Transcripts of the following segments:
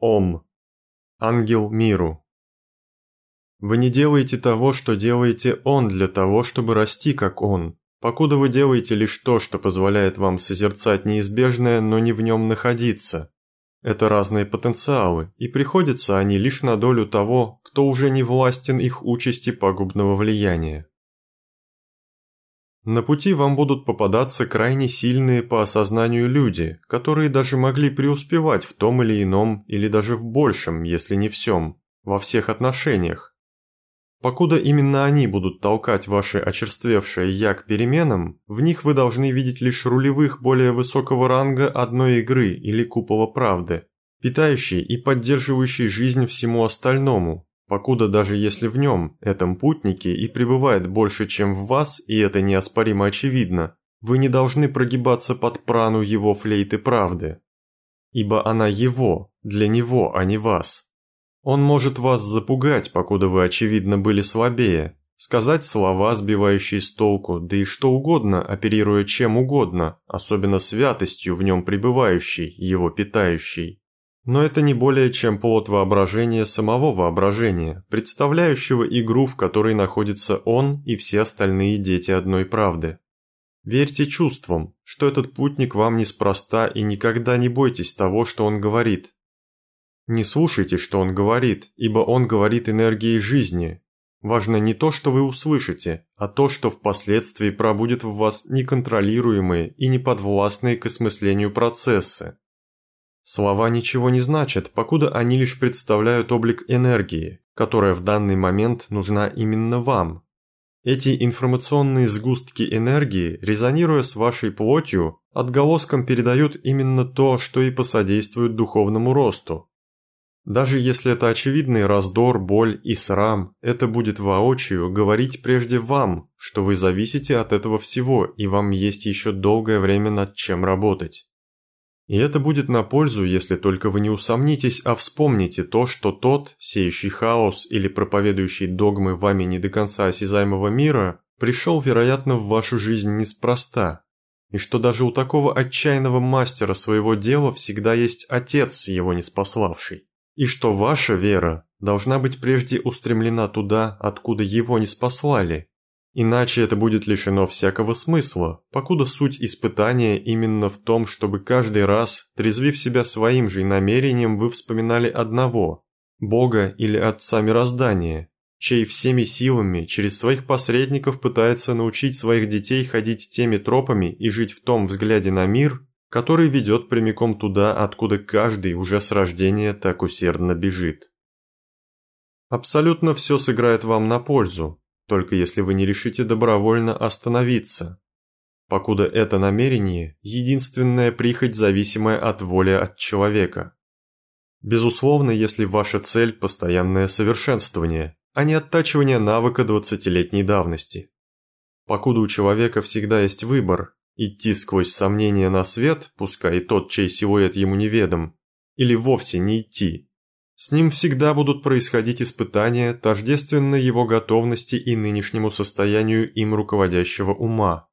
Ом. Ангел миру. Вы не делаете того, что делаете Он для того, чтобы расти как Он, покуда вы делаете лишь то, что позволяет вам созерцать неизбежное, но не в нем находиться. Это разные потенциалы, и приходятся они лишь на долю того, кто уже не властен их участи пагубного влияния. На пути вам будут попадаться крайне сильные по осознанию люди, которые даже могли преуспевать в том или ином, или даже в большем, если не всем, во всех отношениях. Покуда именно они будут толкать ваше очерствевшее «я» к переменам, в них вы должны видеть лишь рулевых более высокого ранга одной игры или купола правды, питающий и поддерживающий жизнь всему остальному, покуда даже если в нем, этом путнике, и пребывает больше, чем в вас, и это неоспоримо очевидно, вы не должны прогибаться под прану его флейты правды. Ибо она его, для него, а не вас. Он может вас запугать, покуда вы, очевидно, были слабее, сказать слова, сбивающие с толку, да и что угодно, оперируя чем угодно, особенно святостью в нем пребывающей, его питающей. Но это не более чем плод воображения самого воображения, представляющего игру, в которой находится он и все остальные дети одной правды. Верьте чувствам, что этот путник вам неспроста и никогда не бойтесь того, что он говорит. Не слушайте, что он говорит, ибо он говорит энергией жизни. Важно не то, что вы услышите, а то, что впоследствии пробудет в вас неконтролируемые и неподвластные к осмыслению процессы. Слова ничего не значат, покуда они лишь представляют облик энергии, которая в данный момент нужна именно вам. Эти информационные сгустки энергии, резонируя с вашей плотью, отголоском передают именно то, что и посодействует духовному росту. Даже если это очевидный раздор, боль и срам, это будет воочию говорить прежде вам, что вы зависите от этого всего и вам есть еще долгое время над чем работать. И это будет на пользу, если только вы не усомнитесь, а вспомните то, что тот, сеющий хаос или проповедующий догмы вами не до конца осязаемого мира, пришел, вероятно, в вашу жизнь неспроста, и что даже у такого отчаянного мастера своего дела всегда есть отец, его не спаславший, и что ваша вера должна быть прежде устремлена туда, откуда его не спаслали, Иначе это будет лишено всякого смысла, покуда суть испытания именно в том, чтобы каждый раз, трезвив себя своим же намерением, вы вспоминали одного – Бога или Отца Мироздания, чей всеми силами через своих посредников пытается научить своих детей ходить теми тропами и жить в том взгляде на мир, который ведет прямиком туда, откуда каждый уже с рождения так усердно бежит. Абсолютно все сыграет вам на пользу, только если вы не решите добровольно остановиться. Покуда это намерение – единственная прихоть, зависимая от воли от человека. Безусловно, если ваша цель – постоянное совершенствование, а не оттачивание навыка двадцатилетней давности. Покуда у человека всегда есть выбор – идти сквозь сомнения на свет, пускай и тот, чей силуэт ему неведом, или вовсе не идти, с ним всегда будут происходить испытания, тождественные его готовности и нынешнему состоянию им руководящего ума.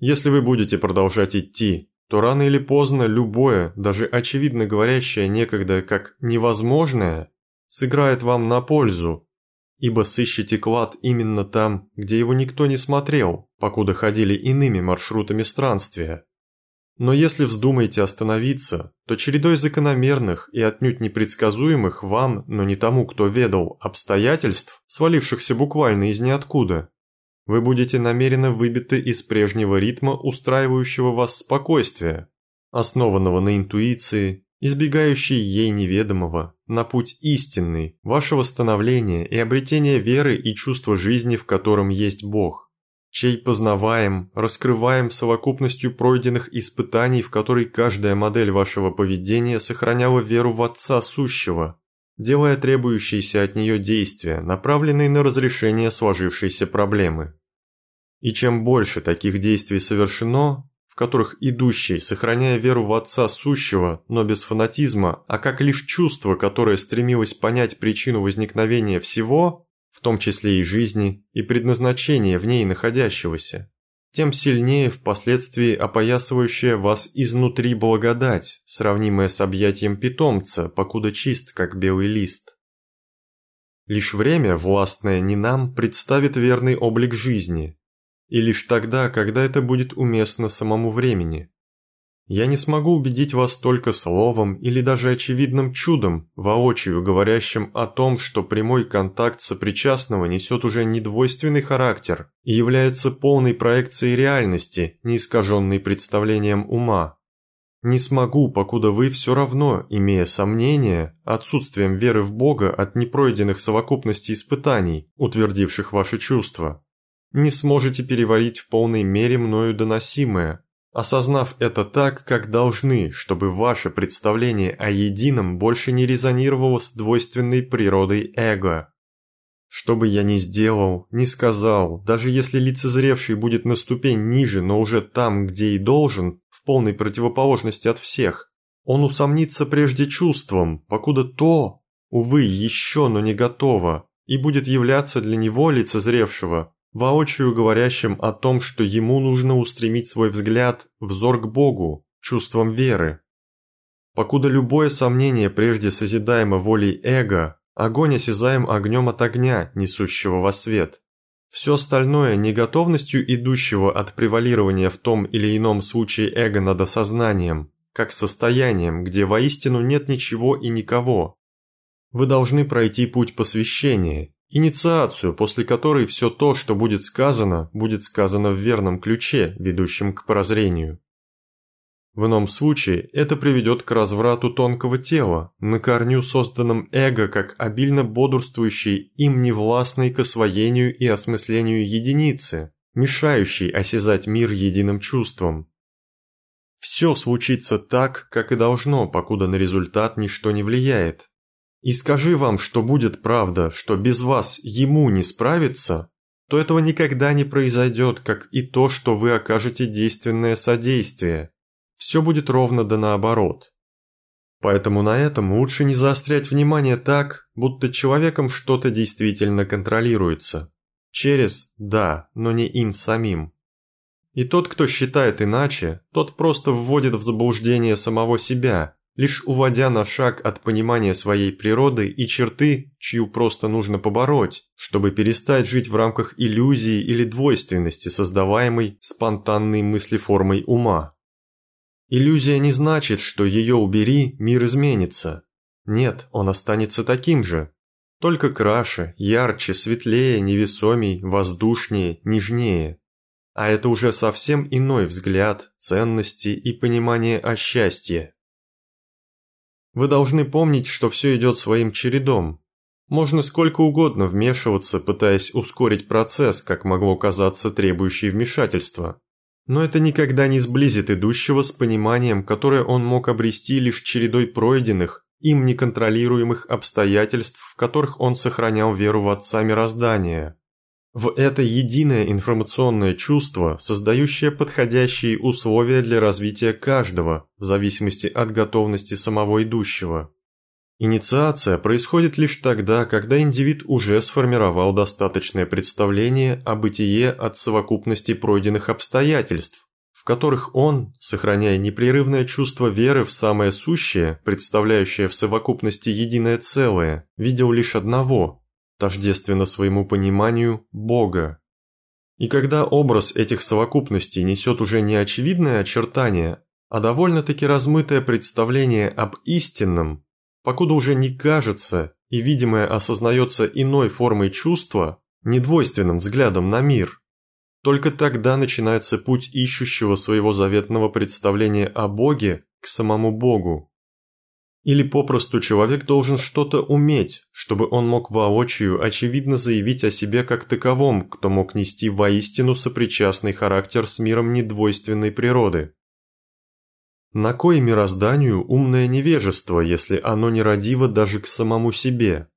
Если вы будете продолжать идти, то рано или поздно любое, даже очевидно говорящее некогда как «невозможное», сыграет вам на пользу, ибо сыщете клад именно там, где его никто не смотрел, покуда ходили иными маршрутами странствия. Но если вздумаете остановиться, то чередой закономерных и отнюдь непредсказуемых вам, но не тому, кто ведал, обстоятельств, свалившихся буквально из ниоткуда, вы будете намеренно выбиты из прежнего ритма, устраивающего вас спокойствия, основанного на интуиции, избегающей ей неведомого, на путь истинный, вашего становления и обретения веры и чувства жизни, в котором есть Бог чей познаваем, раскрываем совокупностью пройденных испытаний, в которой каждая модель вашего поведения сохраняла веру в Отца Сущего, делая требующиеся от нее действия, направленные на разрешение сложившейся проблемы. И чем больше таких действий совершено, в которых идущий, сохраняя веру в Отца Сущего, но без фанатизма, а как лишь чувство, которое стремилось понять причину возникновения всего, в том числе и жизни, и предназначения в ней находящегося, тем сильнее впоследствии опоясывающая вас изнутри благодать, сравнимая с объятием питомца, покуда чист, как белый лист. Лишь время, властное не нам, представит верный облик жизни, и лишь тогда, когда это будет уместно самому времени. Я не смогу убедить вас только словом или даже очевидным чудом, воочию говорящим о том, что прямой контакт сопричастного несет уже недвойственный характер и является полной проекцией реальности, не искаженной представлением ума. Не смогу, покуда вы все равно, имея сомнения, отсутствием веры в Бога от непройденных совокупностей испытаний, утвердивших ваши чувства, не сможете переварить в полной мере мною доносимое, осознав это так, как должны, чтобы ваше представление о едином больше не резонировало с двойственной природой эго. Что бы я ни сделал, ни сказал, даже если лицезревший будет на ступень ниже, но уже там, где и должен, в полной противоположности от всех, он усомнится прежде чувством, покуда то, увы, еще, но не готово, и будет являться для него лицезревшего воочию говорящим о том, что ему нужно устремить свой взгляд, взор к Богу, чувством веры. Покуда любое сомнение прежде созидаемо волей эго, огонь осязаем огнем от огня, несущего во свет. Все остальное неготовностью идущего от превалирования в том или ином случае эго над осознанием, как состоянием, где воистину нет ничего и никого. Вы должны пройти путь посвящения, Инициацию, после которой все то, что будет сказано, будет сказано в верном ключе, ведущем к прозрению. В ином случае это приведет к разврату тонкого тела, на корню созданном эго как обильно бодрствующей им невластной к освоению и осмыслению единицы, мешающей осязать мир единым чувством. Все случится так, как и должно, покуда на результат ничто не влияет, и скажи вам, что будет правда, что без вас ему не справиться, то этого никогда не произойдет, как и то, что вы окажете действенное содействие. Все будет ровно да наоборот. Поэтому на этом лучше не заострять внимание так, будто человеком что-то действительно контролируется. Через «да», но не им самим. И тот, кто считает иначе, тот просто вводит в заблуждение самого себя, лишь уводя на шаг от понимания своей природы и черты, чью просто нужно побороть, чтобы перестать жить в рамках иллюзии или двойственности, создаваемой спонтанной мыслеформой ума. Иллюзия не значит, что ее убери, мир изменится. Нет, он останется таким же, только краше, ярче, светлее, невесомей, воздушнее, нежнее. А это уже совсем иной взгляд, ценности и понимание о счастье. Вы должны помнить, что все идет своим чередом. Можно сколько угодно вмешиваться, пытаясь ускорить процесс, как могло казаться требующий вмешательства. Но это никогда не сблизит идущего с пониманием, которое он мог обрести лишь чередой пройденных, им неконтролируемых обстоятельств, в которых он сохранял веру в Отца Мироздания в это единое информационное чувство, создающее подходящие условия для развития каждого, в зависимости от готовности самого идущего. Инициация происходит лишь тогда, когда индивид уже сформировал достаточное представление о бытие от совокупности пройденных обстоятельств, в которых он, сохраняя непрерывное чувство веры в самое сущее, представляющее в совокупности единое целое, видел лишь одного, тождественно своему пониманию Бога. И когда образ этих совокупностей несет уже не очевидное очертание, а довольно-таки размытое представление об истинном, покуда уже не кажется и видимое осознается иной формой чувства, недвойственным взглядом на мир, только тогда начинается путь ищущего своего заветного представления о Боге к самому Богу. Или попросту человек должен что-то уметь, чтобы он мог воочию очевидно заявить о себе как таковом, кто мог нести воистину сопричастный характер с миром недвойственной природы. На кой мирозданию умное невежество, если оно нерадиво даже к самому себе?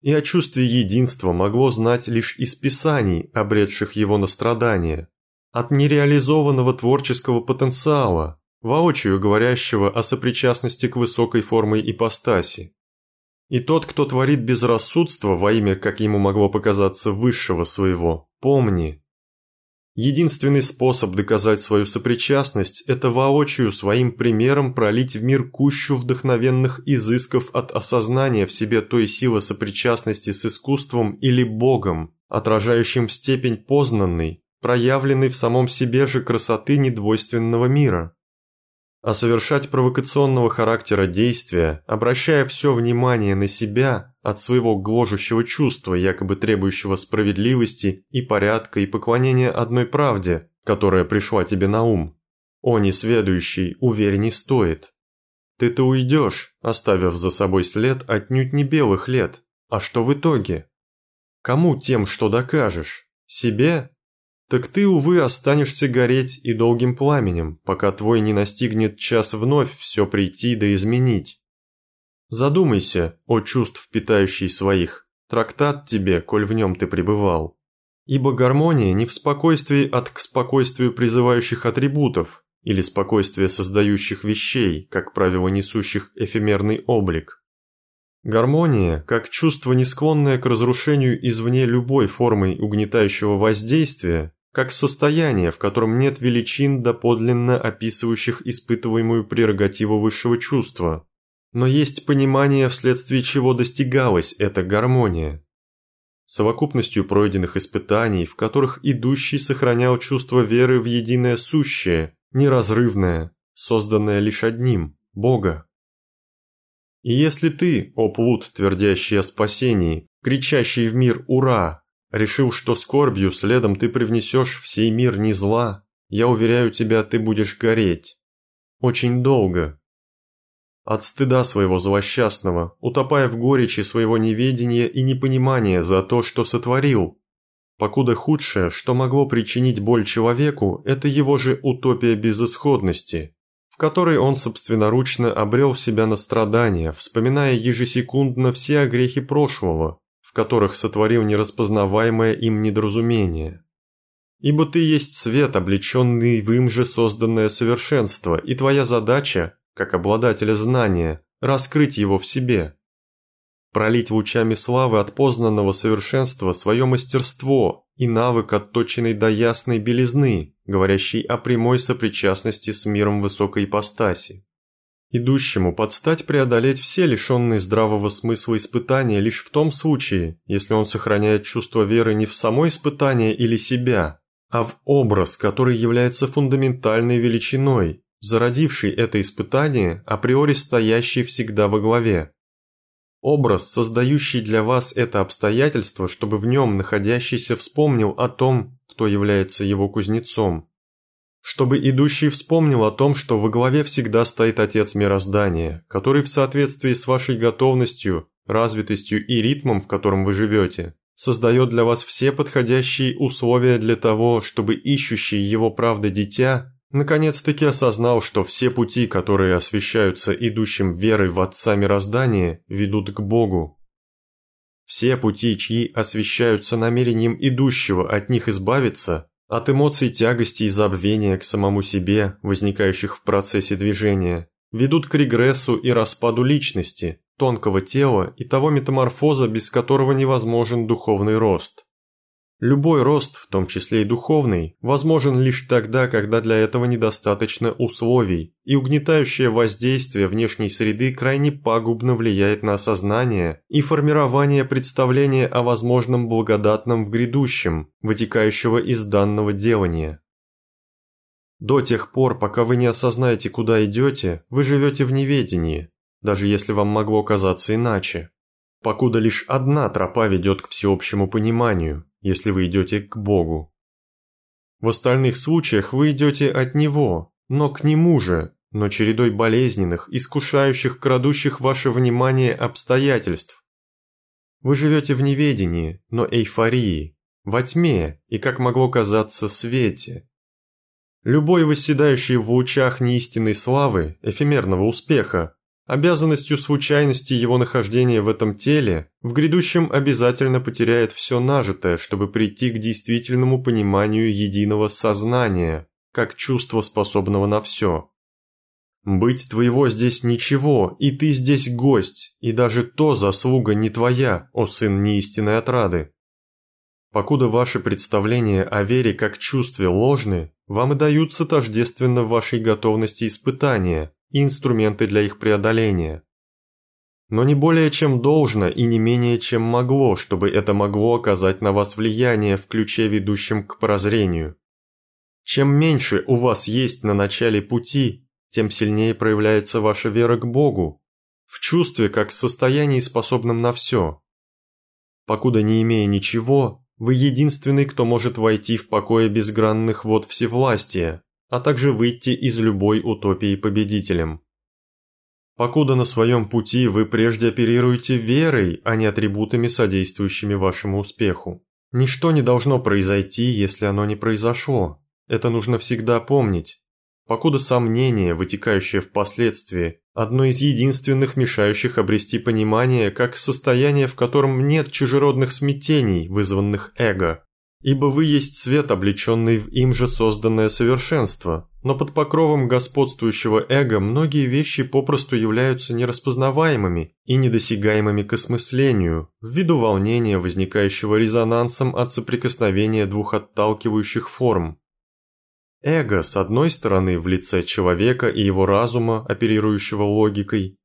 И о чувстве единства могло знать лишь из писаний, обретших его на страдания, от нереализованного творческого потенциала, воочию говорящего о сопричастности к высокой форме ипостаси. И тот, кто творит безрассудство во имя, как ему могло показаться, высшего своего, помни. Единственный способ доказать свою сопричастность – это воочию своим примером пролить в мир кущу вдохновенных изысков от осознания в себе той силы сопричастности с искусством или Богом, отражающим степень познанной, проявленной в самом себе же красоты недвойственного мира а совершать провокационного характера действия, обращая все внимание на себя от своего гложущего чувства, якобы требующего справедливости и порядка и поклонения одной правде, которая пришла тебе на ум. О, несведущий, уверь, не стоит. Ты-то уйдешь, оставив за собой след отнюдь не белых лет, а что в итоге? Кому тем, что докажешь? Себе так ты, увы, останешься гореть и долгим пламенем, пока твой не настигнет час вновь все прийти да изменить. Задумайся, о чувств питающий своих, трактат тебе, коль в нем ты пребывал. Ибо гармония не в спокойствии от к спокойствию призывающих атрибутов или спокойствие создающих вещей, как правило несущих эфемерный облик. Гармония, как чувство, не склонное к разрушению извне любой формой угнетающего воздействия, как состояние, в котором нет величин, доподлинно описывающих испытываемую прерогативу высшего чувства, но есть понимание, вследствие чего достигалась эта гармония. Совокупностью пройденных испытаний, в которых идущий сохранял чувство веры в единое сущее, неразрывное, созданное лишь одним – Бога. И если ты, о плут, твердящий о спасении, кричащий в мир «Ура!», Решил, что скорбью следом ты привнесешь в сей мир не зла, я уверяю тебя, ты будешь гореть. Очень долго. От стыда своего злосчастного, утопая в горечи своего неведения и непонимания за то, что сотворил. Покуда худшее, что могло причинить боль человеку, это его же утопия безысходности, в которой он собственноручно обрел себя на страдания, вспоминая ежесекундно все огрехи прошлого, в которых сотворил нераспознаваемое им недоразумение. Ибо ты есть свет, облеченный в им же созданное совершенство, и твоя задача, как обладателя знания, раскрыть его в себе. Пролить лучами славы от познанного совершенства свое мастерство и навык, отточенный до ясной белизны, говорящий о прямой сопричастности с миром высокой ипостаси. Идущему подстать преодолеть все лишенные здравого смысла испытания лишь в том случае, если он сохраняет чувство веры не в само испытание или себя, а в образ, который является фундаментальной величиной, зародивший это испытание, априори стоящий всегда во главе. Образ, создающий для вас это обстоятельство, чтобы в нем находящийся вспомнил о том, кто является его кузнецом, чтобы идущий вспомнил о том, что во главе всегда стоит Отец Мироздания, который в соответствии с вашей готовностью, развитостью и ритмом, в котором вы живете, создает для вас все подходящие условия для того, чтобы ищущий его правды дитя наконец-таки осознал, что все пути, которые освещаются идущим верой в Отца Мироздания, ведут к Богу. Все пути, чьи освещаются намерением идущего от них избавиться, от эмоций тягости и забвения к самому себе, возникающих в процессе движения, ведут к регрессу и распаду личности, тонкого тела и того метаморфоза, без которого невозможен духовный рост. Любой рост, в том числе и духовный, возможен лишь тогда, когда для этого недостаточно условий, и угнетающее воздействие внешней среды крайне пагубно влияет на осознание и формирование представления о возможном благодатном в грядущем, вытекающего из данного делания. До тех пор, пока вы не осознаете, куда идете, вы живете в неведении, даже если вам могло казаться иначе. Покуда лишь одна тропа ведет к всеобщему пониманию – если вы идете к Богу. В остальных случаях вы идете от Него, но к Нему же, но чередой болезненных, искушающих, крадущих ваше внимание обстоятельств. Вы живете в неведении, но эйфории, во тьме и, как могло казаться, свете. Любой восседающий в лучах неистинной славы, эфемерного успеха, Обязанностью случайности его нахождения в этом теле в грядущем обязательно потеряет все нажитое, чтобы прийти к действительному пониманию единого сознания, как чувства, способного на все. Быть твоего здесь ничего, и ты здесь гость, и даже то заслуга не твоя, о сын неистинной отрады. Покуда ваши представления о вере как чувстве ложны, вам и даются тождественно вашей готовности испытания и инструменты для их преодоления. Но не более чем должно и не менее чем могло, чтобы это могло оказать на вас влияние в ключе, ведущем к прозрению. Чем меньше у вас есть на начале пути, тем сильнее проявляется ваша вера к Богу, в чувстве как состоянии, способном на все. Покуда не имея ничего, вы единственный, кто может войти в покое безгранных вод всевластия, а также выйти из любой утопии победителем. Покуда на своем пути вы прежде оперируете верой, а не атрибутами, содействующими вашему успеху. Ничто не должно произойти, если оно не произошло. Это нужно всегда помнить. Покуда сомнение, вытекающее впоследствии, одно из единственных мешающих обрести понимание как состояние, в котором нет чужеродных смятений, вызванных эго. Ибо вы есть свет, облеченный в им же созданное совершенство, но под покровом господствующего эго многие вещи попросту являются нераспознаваемыми и недосягаемыми к осмыслению, ввиду волнения, возникающего резонансом от соприкосновения двух отталкивающих форм. Эго, с одной стороны, в лице человека и его разума, оперирующего логикой,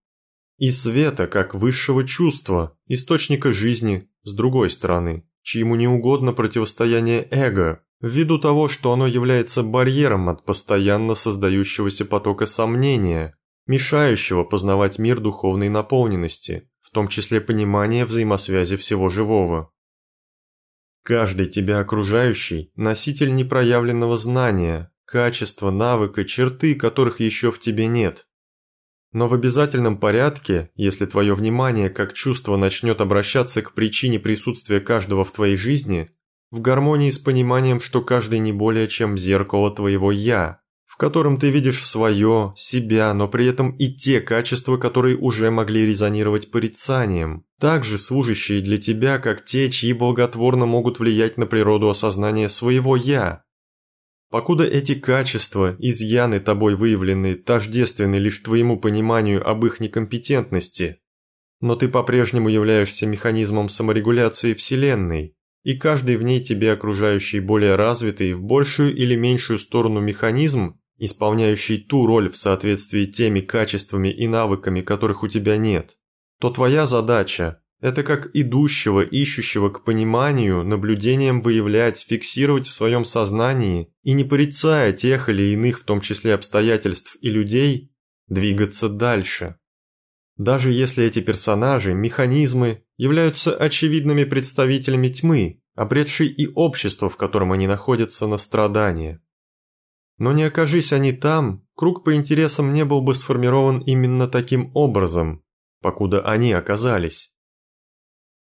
и света, как высшего чувства, источника жизни, с другой стороны, чьему не угодно противостояние эго, ввиду того, что оно является барьером от постоянно создающегося потока сомнения, мешающего познавать мир духовной наполненности, в том числе понимание взаимосвязи всего живого. Каждый тебя окружающий – носитель непроявленного знания, качества, навыка, черты, которых еще в тебе нет. Но в обязательном порядке, если твое внимание как чувство начнет обращаться к причине присутствия каждого в твоей жизни, в гармонии с пониманием, что каждый не более чем зеркало твоего «я», в котором ты видишь свое, себя, но при этом и те качества, которые уже могли резонировать порицанием, также служащие для тебя, как те, чьи благотворно могут влиять на природу осознания своего «я». Покуда эти качества, изъяны тобой выявленные, тождественны лишь твоему пониманию об их некомпетентности, но ты по-прежнему являешься механизмом саморегуляции Вселенной, и каждый в ней тебе окружающий более развитый в большую или меньшую сторону механизм исполняющий ту роль в соответствии теми качествами и навыками, которых у тебя нет, то твоя задача – это как идущего, ищущего к пониманию, наблюдением выявлять, фиксировать в своем сознании и не порицая тех или иных, в том числе обстоятельств и людей, двигаться дальше. Даже если эти персонажи, механизмы, являются очевидными представителями тьмы, обретшей и общество, в котором они находятся на страдания. Но не окажись они там, круг по интересам не был бы сформирован именно таким образом, покуда они оказались.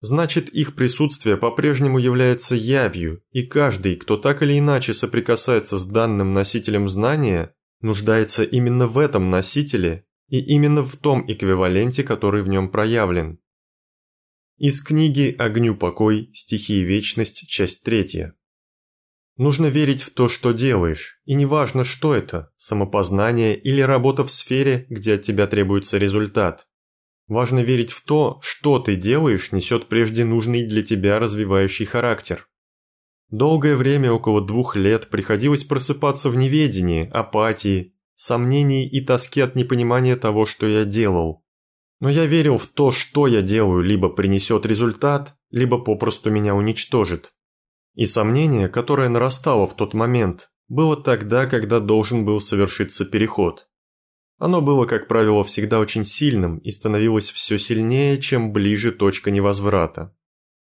Значит, их присутствие по-прежнему является явью, и каждый, кто так или иначе соприкасается с данным носителем знания, нуждается именно в этом носителе и именно в том эквиваленте, который в нем проявлен. Из книги «Огню покой. Стихии вечность. Часть третья. Нужно верить в то, что делаешь, и неважно, что это – самопознание или работа в сфере, где от тебя требуется результат. Важно верить в то, что ты делаешь, несет прежде нужный для тебя развивающий характер. Долгое время, около двух лет, приходилось просыпаться в неведении, апатии, сомнении и тоске от непонимания того, что я делал. Но я верил в то, что я делаю, либо принесет результат, либо попросту меня уничтожит. И сомнение, которое нарастало в тот момент, было тогда, когда должен был совершиться переход. Оно было, как правило, всегда очень сильным и становилось все сильнее, чем ближе точка невозврата.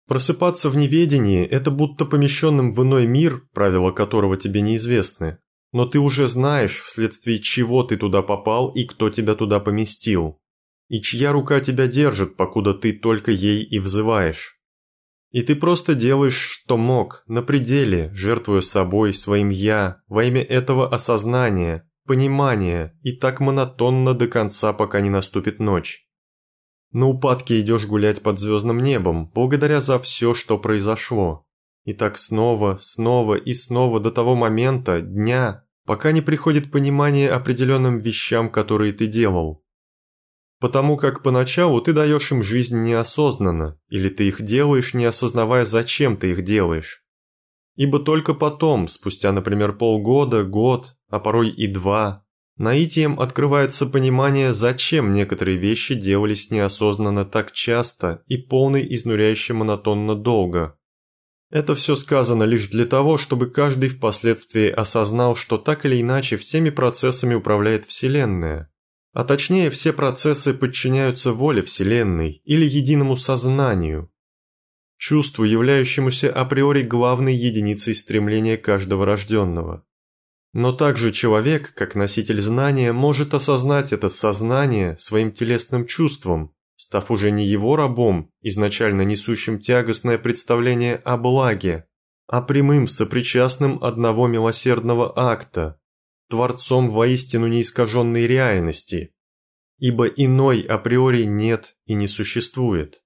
Просыпаться в неведении – это будто помещенным в иной мир, правила которого тебе неизвестны, но ты уже знаешь, вследствие чего ты туда попал и кто тебя туда поместил, и чья рука тебя держит, покуда ты только ей и взываешь. И ты просто делаешь, что мог, на пределе, жертвуя собой, своим «я», во имя этого осознания, понимания, и так монотонно до конца, пока не наступит ночь. На упадке идешь гулять под звездным небом, благодаря за все, что произошло. И так снова, снова и снова до того момента, дня, пока не приходит понимание определенным вещам, которые ты делал. Потому как поначалу ты даешь им жизнь неосознанно, или ты их делаешь, не осознавая, зачем ты их делаешь. Ибо только потом, спустя, например, полгода, год, а порой и два, наитием открывается понимание, зачем некоторые вещи делались неосознанно так часто и полный изнуряюще монотонно долго. Это все сказано лишь для того, чтобы каждый впоследствии осознал, что так или иначе всеми процессами управляет Вселенная, а точнее все процессы подчиняются воле Вселенной или единому сознанию, чувству, являющемуся априори главной единицей стремления каждого рожденного. Но также человек, как носитель знания, может осознать это сознание своим телесным чувством, став уже не его рабом, изначально несущим тягостное представление о благе, а прямым сопричастным одного милосердного акта, творцом воистину неискаженной реальности, ибо иной априори нет и не существует.